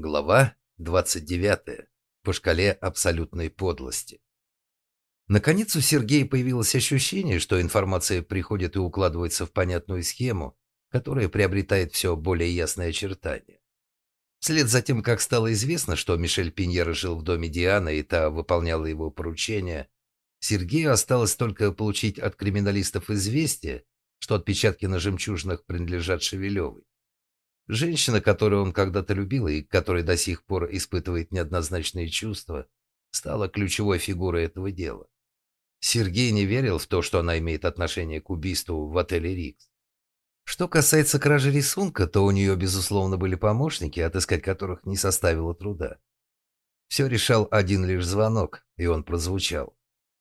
Глава 29. По шкале абсолютной подлости. Наконец у Сергея появилось ощущение, что информация приходит и укладывается в понятную схему, которая приобретает все более ясные очертания. Вслед за тем, как стало известно, что Мишель Пиньера жил в доме Дианы и та выполняла его поручения, Сергею осталось только получить от криминалистов известие, что отпечатки на жемчужинах принадлежат Шевелевой. Женщина, которую он когда-то любил и которая до сих пор испытывает неоднозначные чувства, стала ключевой фигурой этого дела. Сергей не верил в то, что она имеет отношение к убийству в отеле «Рикс». Что касается кражи рисунка, то у нее, безусловно, были помощники, отыскать которых не составило труда. Все решал один лишь звонок, и он прозвучал.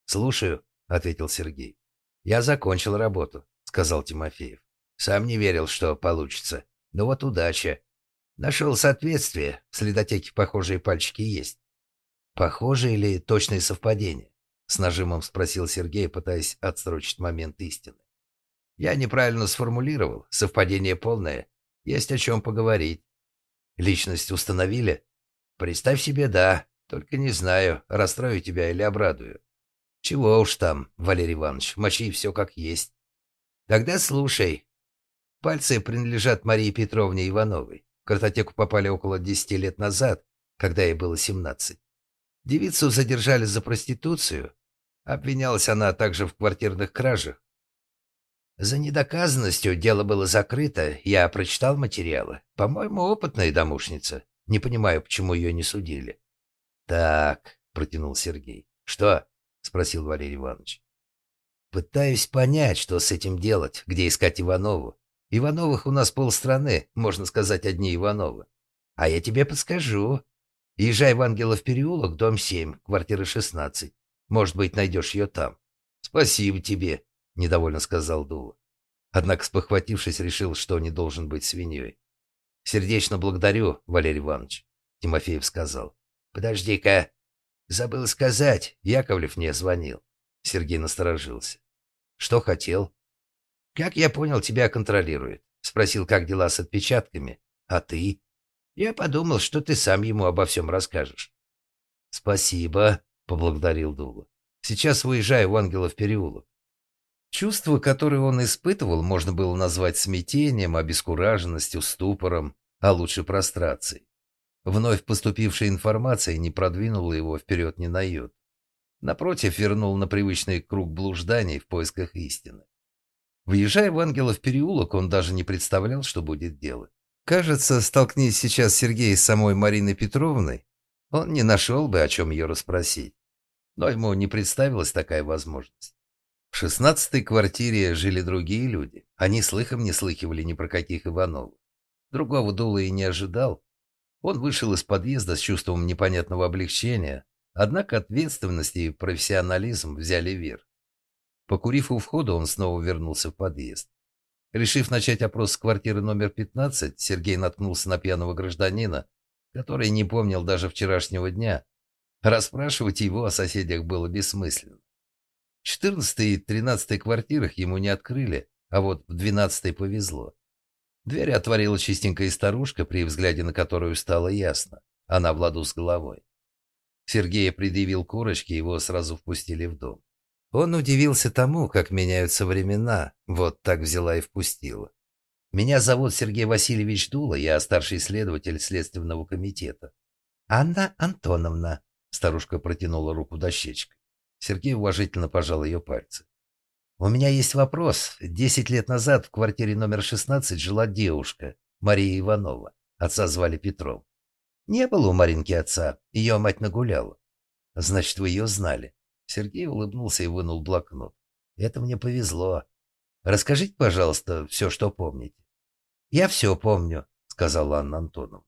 «Слушаю», — ответил Сергей. «Я закончил работу», — сказал Тимофеев. «Сам не верил, что получится. Ну вот удача. Нашел соответствие. В следотеке похожие пальчики есть. Похожие или точные совпадения? С нажимом спросил Сергей, пытаясь отсрочить момент истины. Я неправильно сформулировал. Совпадение полное. Есть о чем поговорить. Личность установили? Представь себе, да. Только не знаю, расстрою тебя или обрадую. Чего уж там, Валерий Иванович, мочи все как есть. Тогда слушай, Пальцы принадлежат Марии Петровне Ивановой. Картотеку попали около 10 лет назад, когда ей было 17. Девицу задержали за проституцию. Обвинялась она также в квартирных кражах. За недоказанностью дело было закрыто. Я прочитал материалы. По-моему, опытная домушница. Не понимаю, почему ее не судили. Так, протянул Сергей. Что? спросил Валерий Иванович. Пытаюсь понять, что с этим делать, где искать Иванову. Ивановых у нас полстраны, можно сказать, одни Ивановы. А я тебе подскажу. Езжай в Ангелов переулок, дом 7, квартира 16. Может быть, найдешь ее там. Спасибо тебе, недовольно сказал Дула. Однако, спохватившись, решил, что не должен быть свиньей. Сердечно благодарю, Валерий Иванович, Тимофеев сказал. Подожди-ка. Забыл сказать, Яковлев мне звонил. Сергей насторожился. Что хотел? «Как я понял, тебя контролирует?» Спросил, как дела с отпечатками. «А ты?» «Я подумал, что ты сам ему обо всем расскажешь». «Спасибо», — поблагодарил Дула. «Сейчас выезжаю в Ангелов переулок». Чувства, которые он испытывал, можно было назвать смятением, обескураженностью, ступором, а лучше прострацией. Вновь поступившая информация не продвинула его вперед ни на йод. Напротив, вернул на привычный круг блужданий в поисках истины. Въезжая в Ангелов переулок, он даже не представлял, что будет делать. Кажется, столкнись сейчас Сергей с самой Мариной Петровной, он не нашел бы, о чем ее расспросить. Но ему не представилась такая возможность. В шестнадцатой квартире жили другие люди. Они слыхом не слыхивали ни про каких Ивановых. Другого дула и не ожидал. Он вышел из подъезда с чувством непонятного облегчения, однако ответственность и профессионализм взяли верх. Покурив у входа, он снова вернулся в подъезд. Решив начать опрос с квартиры номер 15, Сергей наткнулся на пьяного гражданина, который не помнил даже вчерашнего дня. Расспрашивать его о соседях было бессмысленно. В 14 и 13 квартирах ему не открыли, а вот в 12 повезло. Дверь отворила чистенькая старушка, при взгляде на которую стало ясно. Она в ладу с головой. Сергей предъявил корочки, его сразу впустили в дом. Он удивился тому, как меняются времена, вот так взяла и впустила. «Меня зовут Сергей Васильевич Дула, я старший следователь Следственного комитета». «Анна Антоновна», — старушка протянула руку дощечкой. Сергей уважительно пожал ее пальцы. «У меня есть вопрос. Десять лет назад в квартире номер 16 жила девушка, Мария Иванова. Отца звали Петров. Не было у Маринки отца, ее мать нагуляла. Значит, вы ее знали. Сергей улыбнулся и вынул блокнот. «Это мне повезло. Расскажите, пожалуйста, все, что помните». «Я все помню», — сказала Анна Антоновна.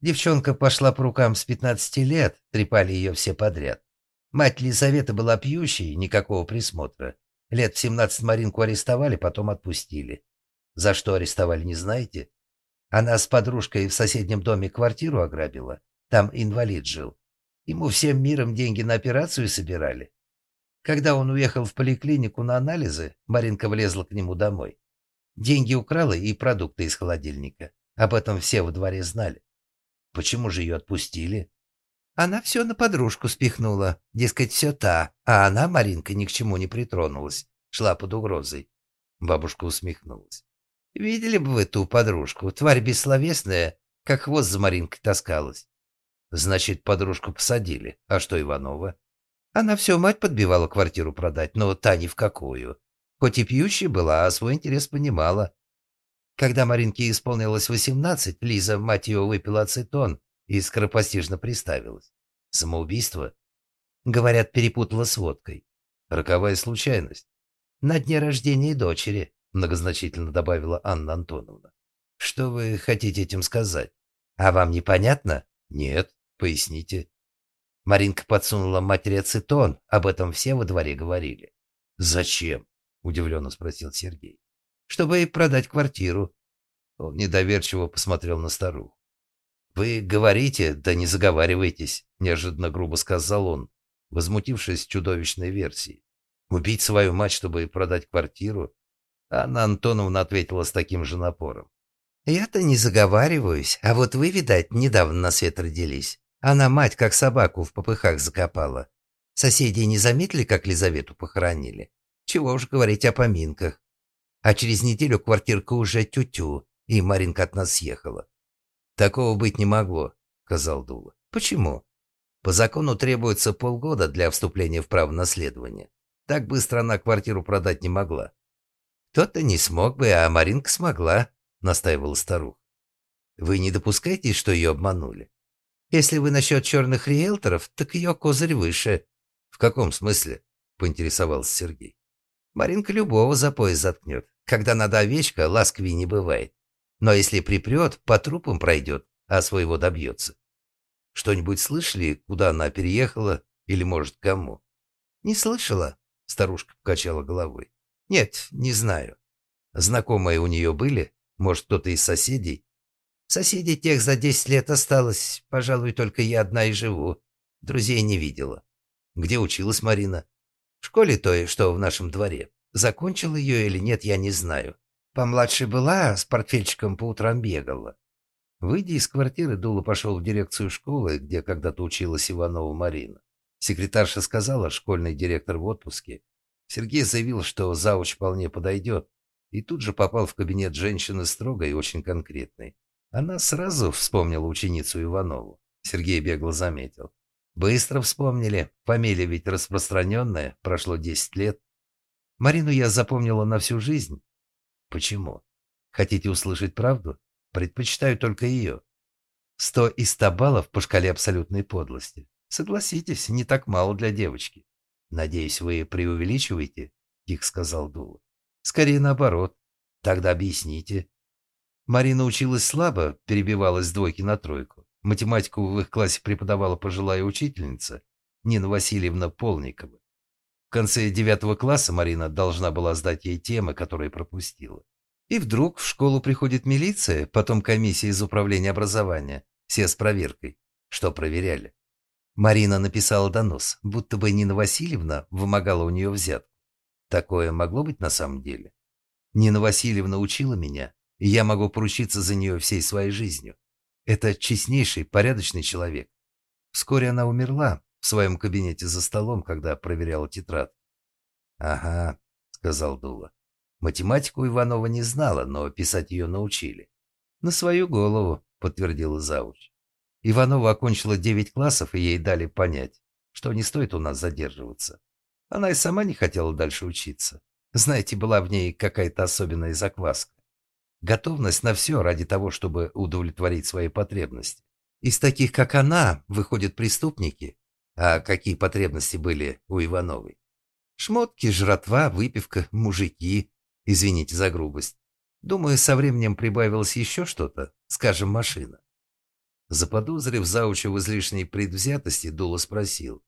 Девчонка пошла по рукам с 15 лет, трепали ее все подряд. Мать Лизавета была пьющей, никакого присмотра. Лет в 17 Маринку арестовали, потом отпустили. За что арестовали, не знаете? Она с подружкой в соседнем доме квартиру ограбила. Там инвалид жил. Ему всем миром деньги на операцию собирали. Когда он уехал в поликлинику на анализы, Маринка влезла к нему домой. Деньги украла и продукты из холодильника. Об этом все во дворе знали. Почему же ее отпустили? Она все на подружку спихнула. Дескать, все та. А она, Маринка, ни к чему не притронулась. Шла под угрозой. Бабушка усмехнулась. Видели бы вы ту подружку. Тварь бессловесная, как хвост за Маринкой таскалась. Значит, подружку посадили. А что Иванова? Она все мать подбивала квартиру продать, но та ни в какую. Хоть и пьющая была, а свой интерес понимала. Когда Маринке исполнилось восемнадцать, Лиза, мать ее, выпила ацетон и скоропостижно приставилась. Самоубийство? Говорят, перепутала с водкой. Роковая случайность. На дне рождения дочери, многозначительно добавила Анна Антоновна. Что вы хотите этим сказать? А вам непонятно? Нет, поясните. Маринка подсунула матери ацетон, об этом все во дворе говорили. Зачем? удивленно спросил Сергей чтобы продать квартиру. Он недоверчиво посмотрел на старуху. «Вы говорите, да не заговаривайтесь», — неожиданно грубо сказал он, возмутившись чудовищной версией. «Убить свою мать, чтобы продать квартиру?» Анна Антоновна ответила с таким же напором. «Я-то не заговариваюсь, а вот вы, видать, недавно на свет родились. Она мать как собаку в попыхах закопала. Соседи не заметили, как Лизавету похоронили? Чего уж говорить о поминках. А через неделю квартирка уже тю-тю, и Маринка от нас съехала. «Такого быть не могло», — сказал Дула. «Почему?» «По закону требуется полгода для вступления в право наследования. Так быстро она квартиру продать не могла». «Кто-то не смог бы, а Маринка смогла», — настаивала старуха. «Вы не допускаете, что ее обманули?» «Если вы насчет черных риэлторов, так ее козырь выше». «В каком смысле?» — поинтересовался Сергей. Маринка любого за пояс заткнет. Когда надо овечка, ласковей не бывает. Но если припрет, по трупам пройдет, а своего добьется. Что-нибудь слышали, куда она переехала или, может, кому? Не слышала, старушка покачала головой. Нет, не знаю. Знакомые у нее были? Может, кто-то из соседей? Соседей тех за десять лет осталось. Пожалуй, только я одна и живу. Друзей не видела. Где училась Марина? В школе той, что в нашем дворе. Закончила ее или нет, я не знаю. Помладше была, с портфельчиком по утрам бегала. Выйдя из квартиры, Дула пошел в дирекцию школы, где когда-то училась Иванова Марина. Секретарша сказала, школьный директор в отпуске. Сергей заявил, что зауч вполне подойдет, и тут же попал в кабинет женщины строгой и очень конкретной. Она сразу вспомнила ученицу Иванову. Сергей бегло заметил. Быстро вспомнили. Фамилия ведь распространенная, прошло 10 лет. Марину я запомнила на всю жизнь. Почему? Хотите услышать правду? Предпочитаю только ее. Сто и ста баллов по шкале абсолютной подлости. Согласитесь, не так мало для девочки. Надеюсь, вы преувеличиваете, тихо сказал Дула. Скорее наоборот. Тогда объясните. Марина училась слабо, перебивалась с двойки на тройку. Математику в их классе преподавала пожилая учительница Нина Васильевна Полникова. В конце девятого класса Марина должна была сдать ей темы, которые пропустила. И вдруг в школу приходит милиция, потом комиссия из управления образования, все с проверкой. Что проверяли? Марина написала донос, будто бы Нина Васильевна вымогала у нее взятку. Такое могло быть на самом деле? Нина Васильевна учила меня, и я могу поручиться за нее всей своей жизнью. Это честнейший, порядочный человек. Вскоре она умерла в своем кабинете за столом, когда проверяла тетрадь. «Ага», — сказал Дула. Математику Иванова не знала, но писать ее научили. «На свою голову», — подтвердила Зауч. Иванова окончила девять классов, и ей дали понять, что не стоит у нас задерживаться. Она и сама не хотела дальше учиться. Знаете, была в ней какая-то особенная закваска. Готовность на все ради того, чтобы удовлетворить свои потребности. Из таких, как она, выходят преступники. А какие потребности были у Ивановой? Шмотки, жратва, выпивка, мужики. Извините за грубость. Думаю, со временем прибавилось еще что-то, скажем, машина. Заподозрив зауча в излишней предвзятости, Дула спросил.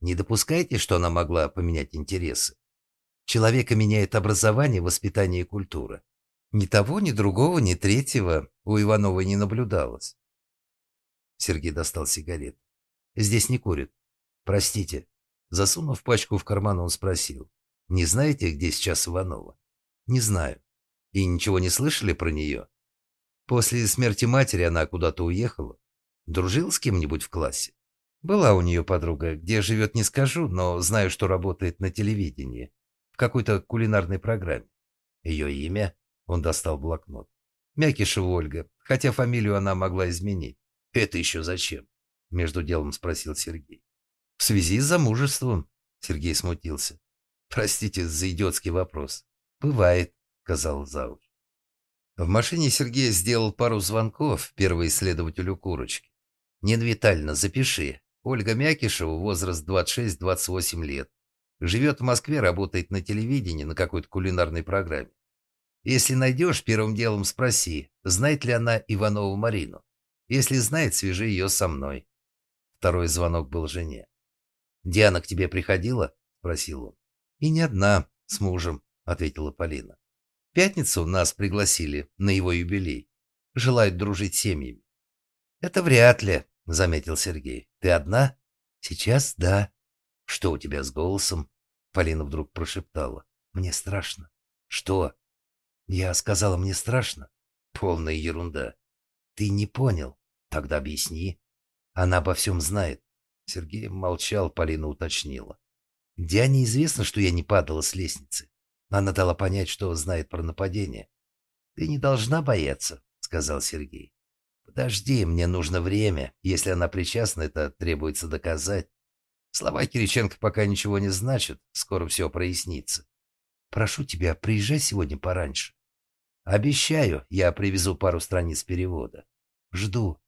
Не допускаете, что она могла поменять интересы? Человека меняет образование, воспитание и культура. Ни того, ни другого, ни третьего у Ивановой не наблюдалось. Сергей достал сигарет. «Здесь не курят. Простите». Засунув пачку в карман, он спросил. «Не знаете, где сейчас Иванова?» «Не знаю». «И ничего не слышали про нее?» «После смерти матери она куда-то уехала. Дружил с кем-нибудь в классе? Была у нее подруга, где живет не скажу, но знаю, что работает на телевидении, в какой-то кулинарной программе. Ее имя? Он достал блокнот. Мякишева Ольга, хотя фамилию она могла изменить. Это еще зачем? Между делом спросил Сергей. В связи с замужеством, Сергей смутился. Простите за идиотский вопрос. Бывает, сказал Зауч. В машине Сергей сделал пару звонков первой следователю Курочки. Нин Витальевна, запиши. Ольга Мякишева, возраст 26-28 лет. Живет в Москве, работает на телевидении на какой-то кулинарной программе. Если найдешь, первым делом спроси, знает ли она Иванову Марину. Если знает, свяжи ее со мной. Второй звонок был жене. «Диана к тебе приходила?» – спросил он. «И не одна, с мужем», – ответила Полина. «В пятницу нас пригласили на его юбилей. Желают дружить семьями». «Это вряд ли», — заметил Сергей. «Ты одна?» «Сейчас да». «Что у тебя с голосом?» Полина вдруг прошептала. «Мне страшно». «Что?» «Я сказала, мне страшно». «Полная ерунда». «Ты не понял. Тогда объясни». «Она обо всем знает». Сергей молчал, Полина уточнила. «Диане известно, что я не падала с лестницы. Она дала понять, что знает про нападение». «Ты не должна бояться», — сказал Сергей. «Подожди, мне нужно время. Если она причастна, это требуется доказать. Слова Кириченко пока ничего не значат. Скоро все прояснится. Прошу тебя, приезжай сегодня пораньше. Обещаю, я привезу пару страниц перевода. Жду».